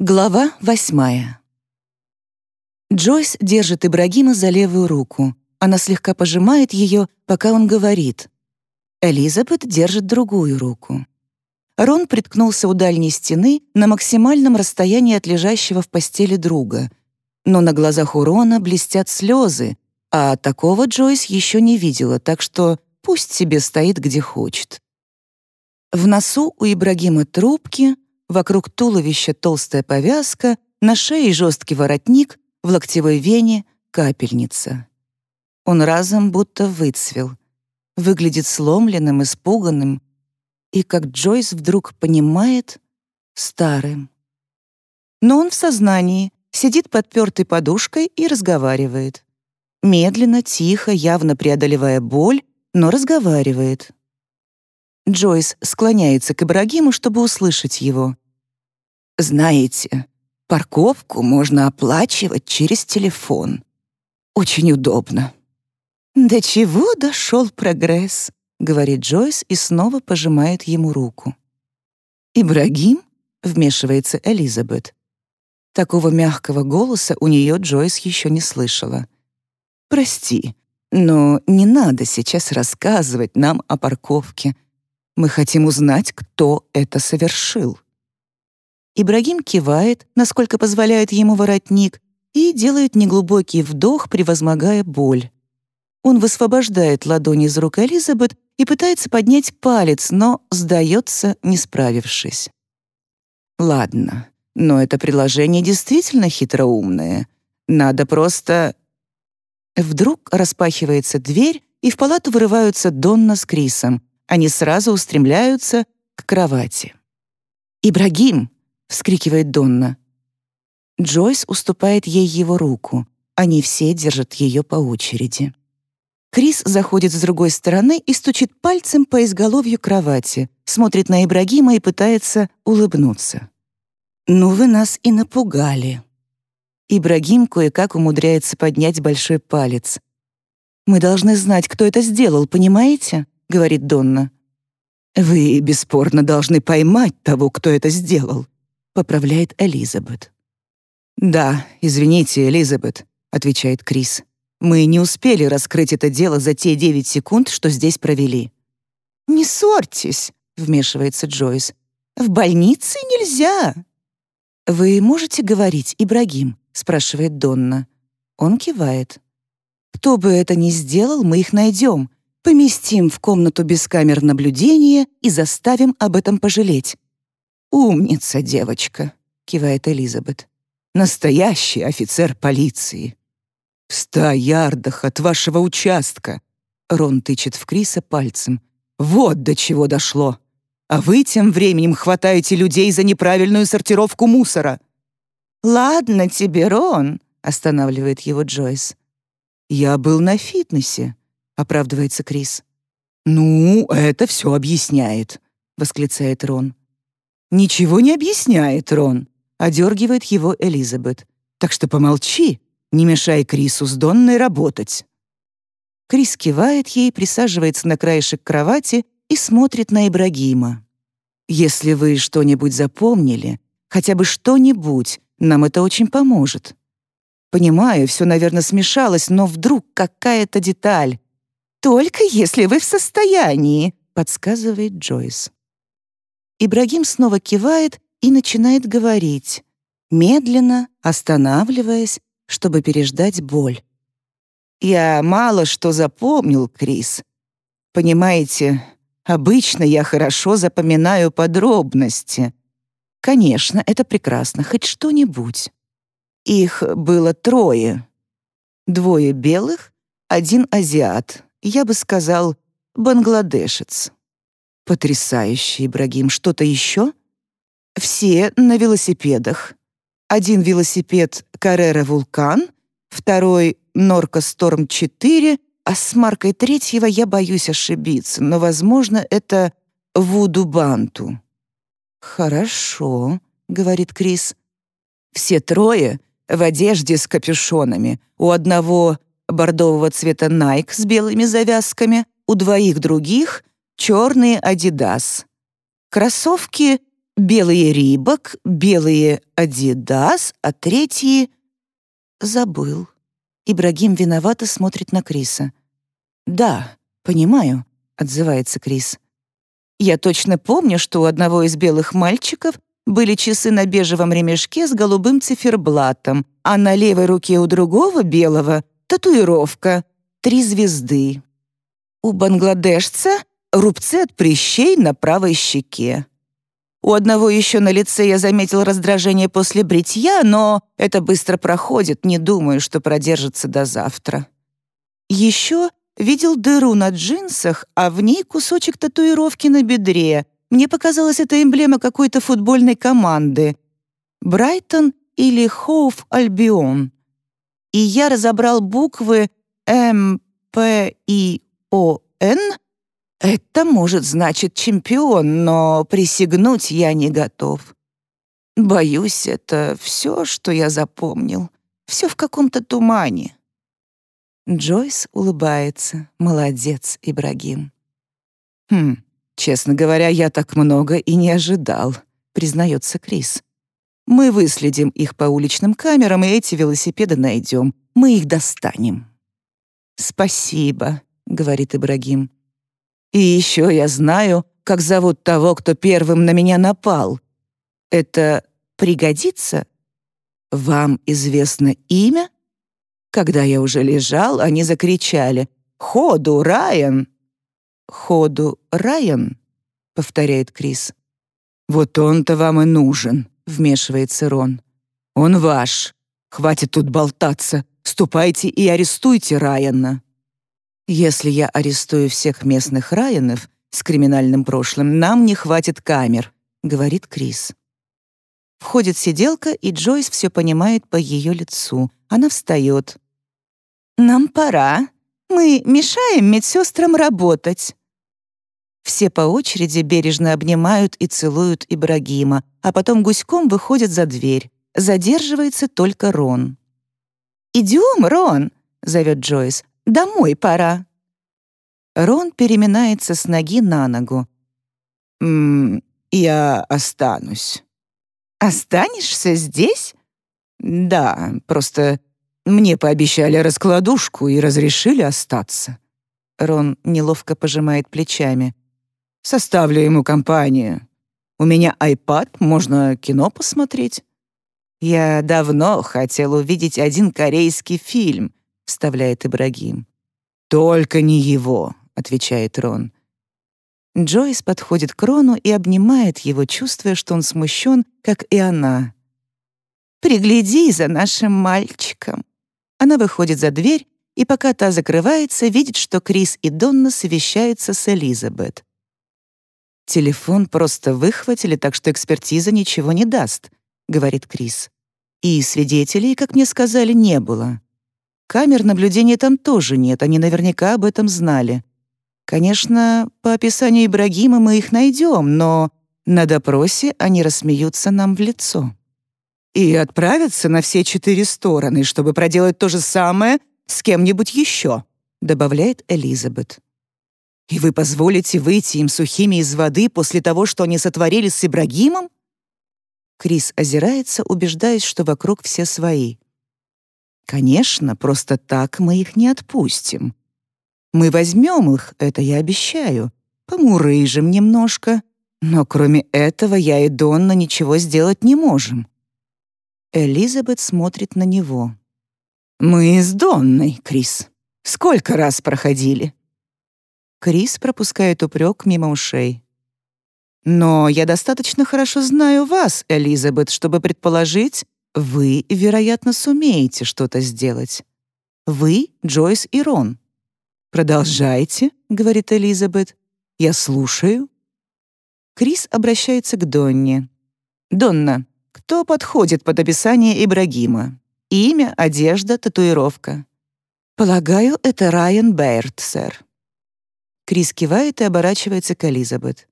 Глава восьмая. Джойс держит Ибрагима за левую руку. Она слегка пожимает ее, пока он говорит. Элизабет держит другую руку. Рон приткнулся у дальней стены на максимальном расстоянии от лежащего в постели друга. Но на глазах у Рона блестят слезы, а такого Джойс еще не видела, так что пусть себе стоит где хочет. В носу у Ибрагима трубки — Вокруг туловища толстая повязка, на шее жесткий воротник, в локтевой вене — капельница. Он разом будто выцвел. Выглядит сломленным, испуганным. И, как Джойс вдруг понимает, старым. Но он в сознании, сидит подпертой подушкой и разговаривает. Медленно, тихо, явно преодолевая боль, но разговаривает. Джойс склоняется к Ибрагиму, чтобы услышать его. «Знаете, парковку можно оплачивать через телефон. Очень удобно». «До чего дошел прогресс?» — говорит Джойс и снова пожимает ему руку. «Ибрагим?» — вмешивается Элизабет. Такого мягкого голоса у нее Джойс еще не слышала. «Прости, но не надо сейчас рассказывать нам о парковке», мы хотим узнать, кто это совершил». Ибрагим кивает, насколько позволяет ему воротник, и делает неглубокий вдох, превозмогая боль. Он высвобождает ладони из рук Элизабет и пытается поднять палец, но сдается, не справившись. «Ладно, но это приложение действительно хитроумное. Надо просто...» Вдруг распахивается дверь, и в палату вырываются Донна с Крисом, они сразу устремляются к кровати. «Ибрагим!» — вскрикивает Донна. Джойс уступает ей его руку. Они все держат ее по очереди. Крис заходит с другой стороны и стучит пальцем по изголовью кровати, смотрит на Ибрагима и пытается улыбнуться. «Ну вы нас и напугали». Ибрагим кое-как умудряется поднять большой палец. «Мы должны знать, кто это сделал, понимаете?» — говорит Донна. «Вы, бесспорно, должны поймать того, кто это сделал», — поправляет Элизабет. «Да, извините, Элизабет», — отвечает Крис. «Мы не успели раскрыть это дело за те девять секунд, что здесь провели». «Не ссорьтесь», — вмешивается Джойс. «В больнице нельзя». «Вы можете говорить, Ибрагим?» — спрашивает Донна. Он кивает. «Кто бы это ни сделал, мы их найдем поместим в комнату без камер наблюдения и заставим об этом пожалеть». «Умница, девочка», — кивает Элизабет. «Настоящий офицер полиции». «В ста ярдах от вашего участка», — Рон тычет в Криса пальцем. «Вот до чего дошло. А вы тем временем хватаете людей за неправильную сортировку мусора». «Ладно тебе, Рон», — останавливает его Джойс. «Я был на фитнесе», оправдывается Крис. «Ну, это все объясняет», — восклицает Рон. «Ничего не объясняет, Рон», — одергивает его Элизабет. «Так что помолчи, не мешай Крису с Донной работать». Крис кивает ей, присаживается на краешек кровати и смотрит на Ибрагима. «Если вы что-нибудь запомнили, хотя бы что-нибудь, нам это очень поможет. Понимаю, все, наверное, смешалось, но вдруг какая-то деталь, «Только если вы в состоянии», — подсказывает Джойс. Ибрагим снова кивает и начинает говорить, медленно, останавливаясь, чтобы переждать боль. «Я мало что запомнил, Крис. Понимаете, обычно я хорошо запоминаю подробности. Конечно, это прекрасно, хоть что-нибудь. Их было трое. Двое белых, один азиат, я бы сказал, бангладешец. Потрясающе, Ибрагим. Что-то еще? Все на велосипедах. Один велосипед Carrera Вулкан, второй Норка Сторм 4, а с маркой третьего я боюсь ошибиться, но, возможно, это Вуду Банту. «Хорошо», — говорит Крис. «Все трое в одежде с капюшонами. У одного бордового цвета Nike с белыми завязками, у двоих других — черные Adidas. Кроссовки белые Рибок, белые Адидас, а третьи... Забыл. Ибрагим виновато смотрит на Криса. «Да, понимаю», — отзывается Крис. «Я точно помню, что у одного из белых мальчиков были часы на бежевом ремешке с голубым циферблатом, а на левой руке у другого белого — татуировка — три звезды. У бангладешца — рубцы от прыщей на правой щеке. У одного еще на лице я заметил раздражение после бритья, но это быстро проходит, не думаю, что продержится до завтра. Еще видел дыру на джинсах, а в ней кусочек татуировки на бедре. Мне показалось, это эмблема какой-то футбольной команды. Брайтон или Хоуф Альбион. И я разобрал буквы М, П, И, О, Н — это может значить чемпион, но присягнуть я не готов. Боюсь, это все, что я запомнил. Все в каком-то тумане. Джойс улыбается. Молодец, Ибрагим. Хм, честно говоря, я так много и не ожидал, признается Крис. Мы выследим их по уличным камерам и эти велосипеды найдем. Мы их достанем. Спасибо, говорит Ибрагим. И еще я знаю, как зовут того, кто первым на меня напал. Это пригодится? Вам известно имя? Когда я уже лежал, они закричали «Ходу, Райан!» «Ходу, Райан?» — повторяет Крис. «Вот он-то вам и нужен», — вмешивается Рон. «Он ваш. Хватит тут болтаться. Ступайте и арестуйте Райана». Если я арестую всех местных Райанов с криминальным прошлым, нам не хватит камер, говорит Крис. Входит сиделка, и Джойс все понимает по ее лицу. Она встает. «Нам пора. Мы мешаем медсестрам работать». Все по очереди бережно обнимают и целуют Ибрагима, а потом гуськом выходят за дверь. Задерживается только Рон. «Идем, Рон!» — зовет Джойс. Домой пора». Рон переминается с ноги на ногу. «М я останусь». «Останешься здесь?» «Да, просто мне пообещали раскладушку и разрешили остаться». Рон неловко пожимает плечами. «Составлю ему компанию. У меня iPad, можно кино посмотреть». «Я давно хотел увидеть один корейский фильм вставляет Ибрагим. «Только не его», — отвечает Рон. Джойс подходит к Рону и обнимает его, чувствуя, что он смущен, как и она. «Пригляди за нашим мальчиком». Она выходит за дверь, и пока та закрывается, видит, что Крис и Донна совещаются с Элизабет. «Телефон просто выхватили, так что экспертиза ничего не даст», — говорит Крис. «И свидетелей, как мне сказали, не было. Камер наблюдения там тоже нет, они наверняка об этом знали. Конечно, по описанию Ибрагима мы их найдем, но на допросе они рассмеются нам в лицо. И отправятся на все четыре стороны, чтобы проделать то же самое с кем-нибудь еще, добавляет Элизабет. И вы позволите выйти им сухими из воды после того, что они сотворили с Ибрагимом? Крис озирается, убеждаясь, что вокруг все свои. Конечно, просто так мы их не отпустим. Мы возьмем их, это я обещаю, помурыжим немножко, но кроме этого я и Донна ничего сделать не можем». Элизабет смотрит на него. «Мы с Донной, Крис. Сколько раз проходили?» Крис пропускает упрек мимо ушей. «Но я достаточно хорошо знаю вас, Элизабет, чтобы предположить, вы, вероятно, сумеете что-то сделать. Вы, Джойс и Рон. «Продолжайте», — говорит Элизабет. «Я слушаю». Крис обращается к Донне. «Донна, кто подходит под описание Ибрагима? Имя, одежда, татуировка?» «Полагаю, это Райан Бэйрд, сэр». Крис кивает и оборачивается к Элизабет.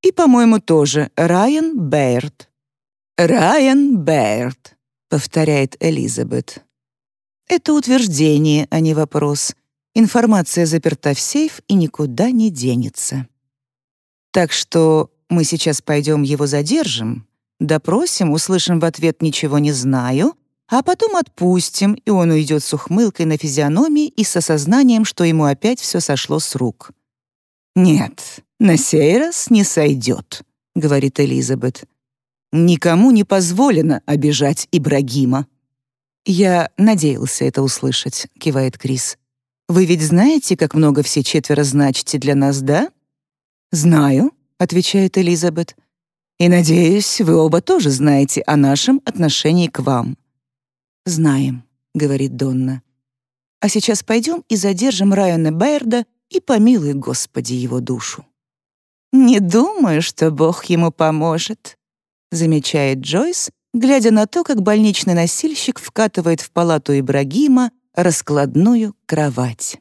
«И, по-моему, тоже Райан Бэйрд». «Райан Бэйрд», — повторяет Элизабет. Это утверждение, а не вопрос. Информация заперта в сейф и никуда не денется. Так что мы сейчас пойдем его задержим, допросим, услышим в ответ «ничего не знаю», а потом отпустим, и он уйдет с ухмылкой на физиономии и с осознанием, что ему опять все сошло с рук. «Нет, на сей раз не сойдет», — говорит Элизабет. «Никому не позволено обижать Ибрагима». «Я надеялся это услышать», — кивает Крис. «Вы ведь знаете, как много все четверо значите для нас, да?» «Знаю», — отвечает Элизабет. «И надеюсь, вы оба тоже знаете о нашем отношении к вам». «Знаем», — говорит Донна. «А сейчас пойдем и задержим Райана Байерда и помилуй, Господи, его душу». «Не думаю, что Бог ему поможет», — замечает Джойс, глядя на то, как больничный носильщик вкатывает в палату Ибрагима раскладную кровать.